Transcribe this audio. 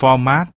format